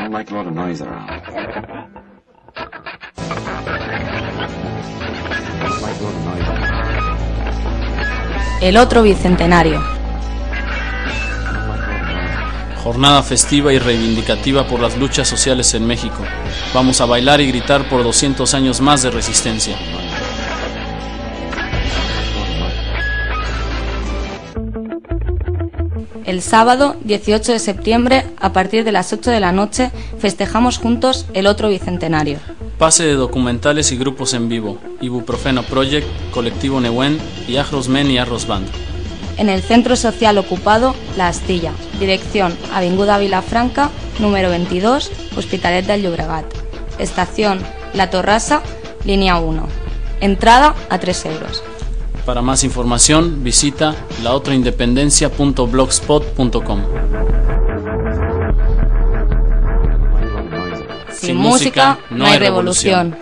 don't like a lot of noise around. I don't like a lot of noise around. El otro bicentenario. Jornada festiva y reivindicativa por las luchas sociales en México. Vamos a bailar y gritar por 200 años más de resistencia. El sábado 18 de septiembre, a partir de las 8 de la noche, festejamos juntos el otro bicentenario. Pase de documentales y grupos en vivo. Ibuprofeno Project, Colectivo Nehuen y Arroz Men y Arroz Band. En el Centro Social Ocupado La Astilla, dirección Avinguda Vilafranca, número 22, Hospitalet del Llobregat. Estación La Torrasa, línea 1. Entrada a 3 euros. Para más información, visita laotraindependencia.blogspot.com. Sin música no hay revolución.